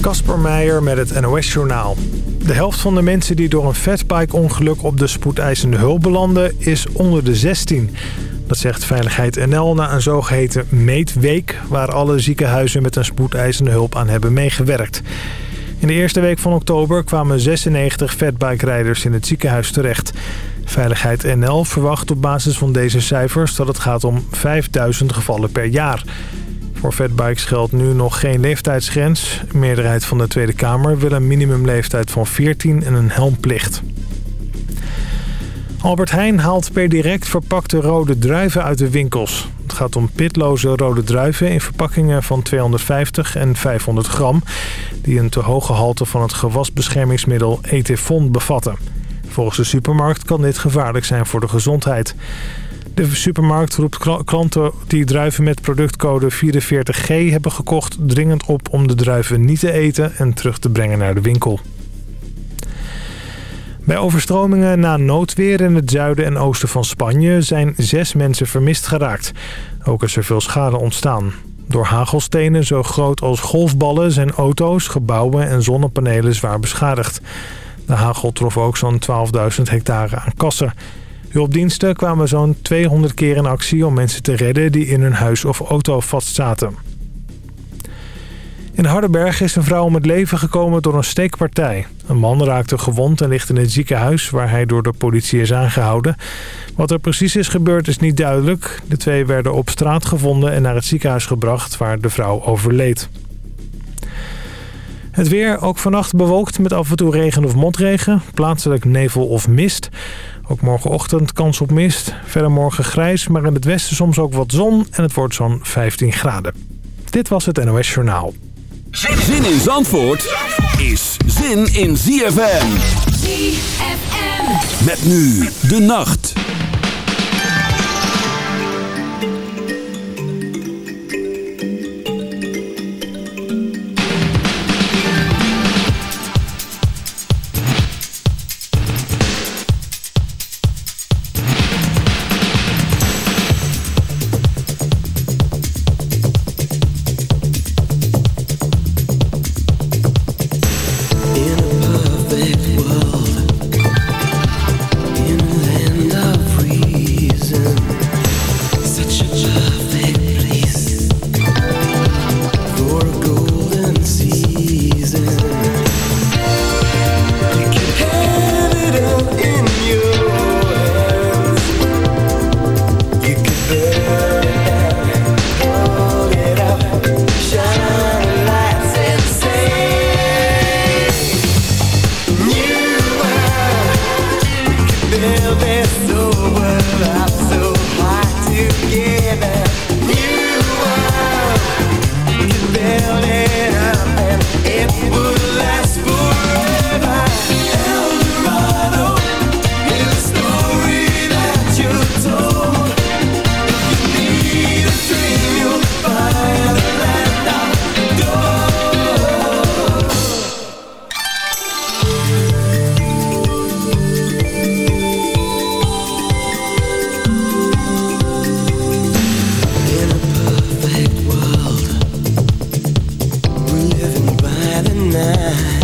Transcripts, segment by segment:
Kasper Meijer met het NOS-journaal. De helft van de mensen die door een fatbike-ongeluk op de spoedeisende hulp belanden is onder de 16. Dat zegt Veiligheid NL na een zogeheten meetweek... waar alle ziekenhuizen met een spoedeisende hulp aan hebben meegewerkt. In de eerste week van oktober kwamen 96 fatbike-rijders in het ziekenhuis terecht. Veiligheid NL verwacht op basis van deze cijfers dat het gaat om 5000 gevallen per jaar... Voor fatbikes geldt nu nog geen leeftijdsgrens. De meerderheid van de Tweede Kamer wil een minimumleeftijd van 14 en een helmplicht. Albert Heijn haalt per direct verpakte rode druiven uit de winkels. Het gaat om pitloze rode druiven in verpakkingen van 250 en 500 gram... die een te hoge gehalte van het gewasbeschermingsmiddel Etefon bevatten. Volgens de supermarkt kan dit gevaarlijk zijn voor de gezondheid. De supermarkt roept klanten die druiven met productcode 44G hebben gekocht... dringend op om de druiven niet te eten en terug te brengen naar de winkel. Bij overstromingen na noodweer in het zuiden en oosten van Spanje... zijn zes mensen vermist geraakt. Ook is er veel schade ontstaan. Door hagelstenen zo groot als golfballen zijn auto's, gebouwen en zonnepanelen zwaar beschadigd. De hagel trof ook zo'n 12.000 hectare aan kassen... Hulpdiensten kwamen zo'n 200 keer in actie om mensen te redden die in hun huis of auto vastzaten. In Hardenberg is een vrouw om het leven gekomen door een steekpartij. Een man raakte gewond en ligt in het ziekenhuis waar hij door de politie is aangehouden. Wat er precies is gebeurd is niet duidelijk. De twee werden op straat gevonden en naar het ziekenhuis gebracht waar de vrouw overleed. Het weer ook vannacht bewolkt met af en toe regen of motregen. Plaatselijk nevel of mist. Ook morgenochtend kans op mist. Verder morgen grijs, maar in het westen soms ook wat zon. En het wordt zo'n 15 graden. Dit was het NOS Journaal. Zin in Zandvoort is zin in ZFM. ZFM. Met nu de nacht. By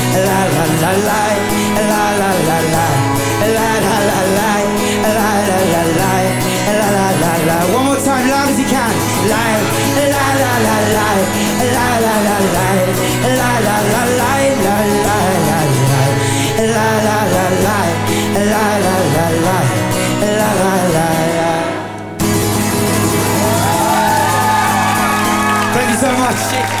so much.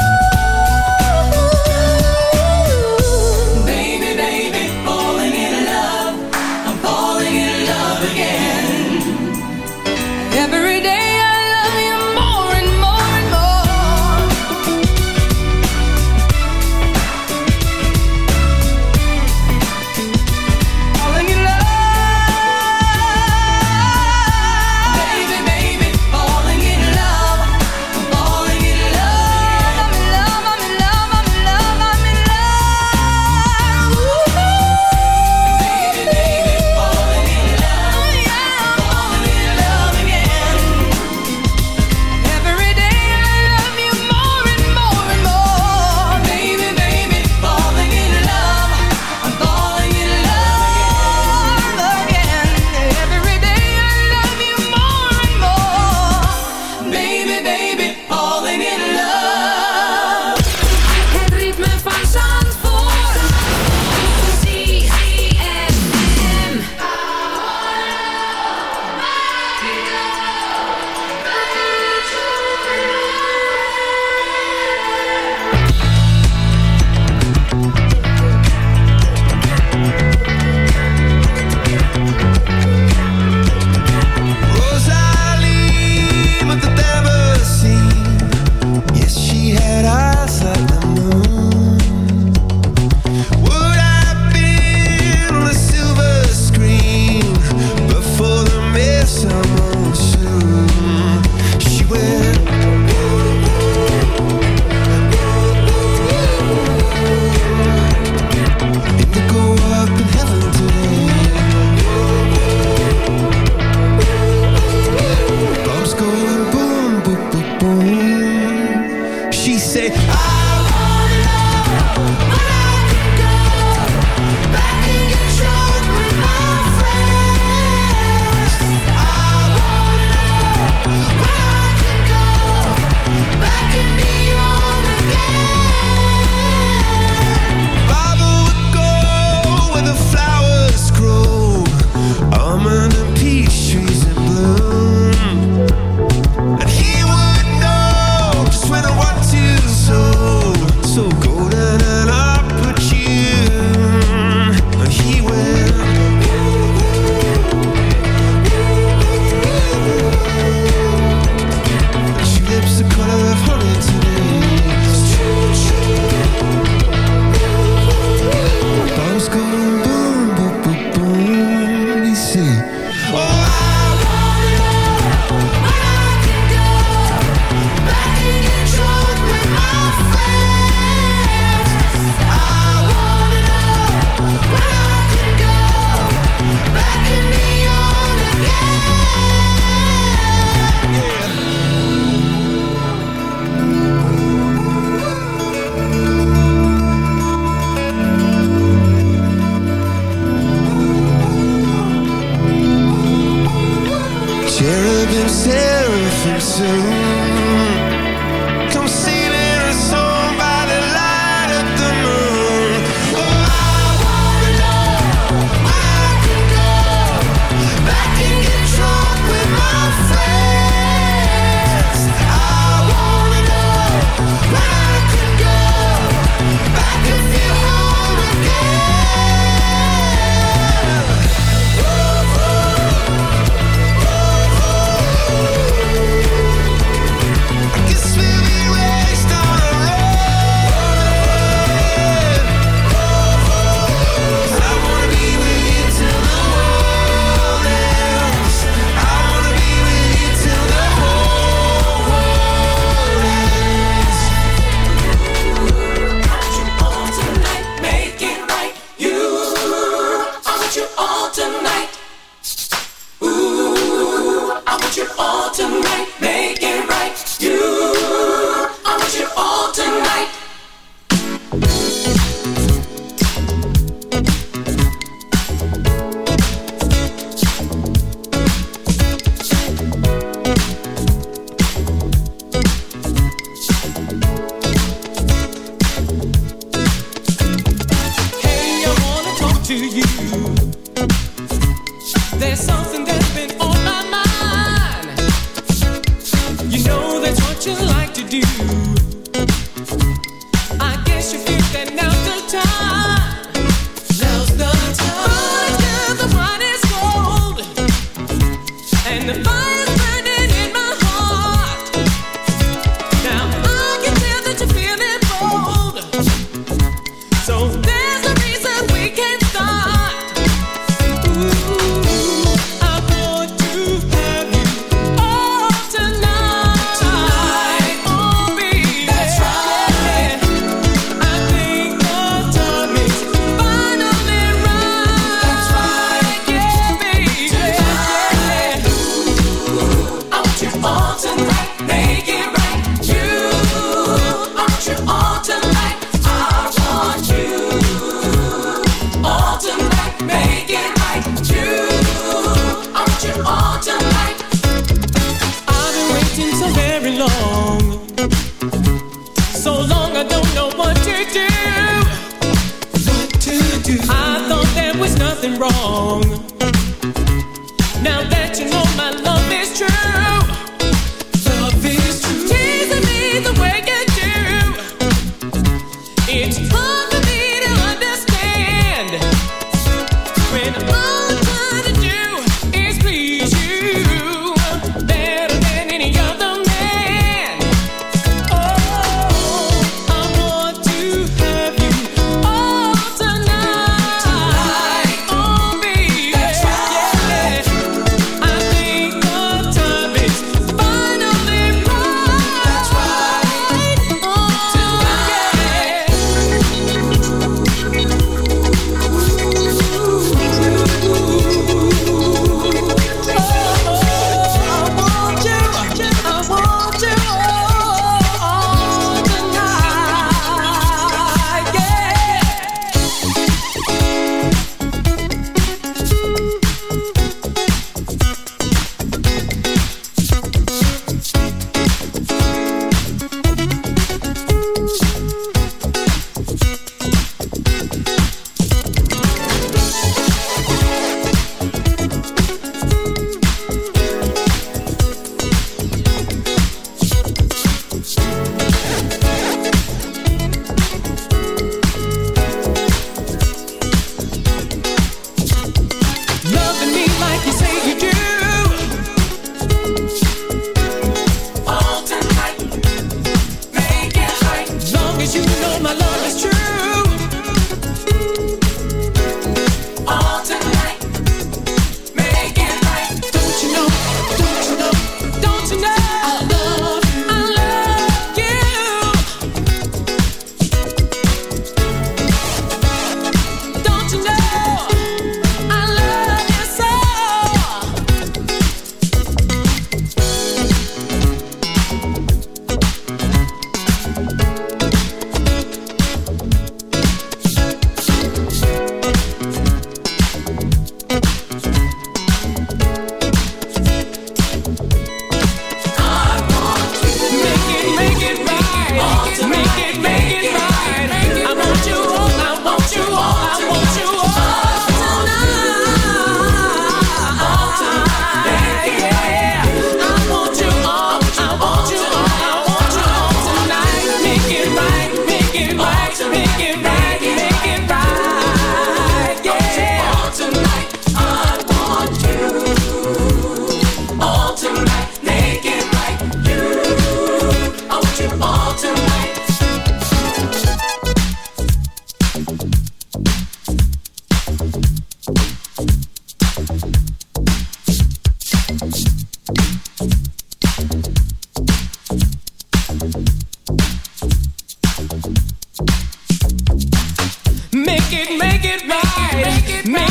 Right. Make it, make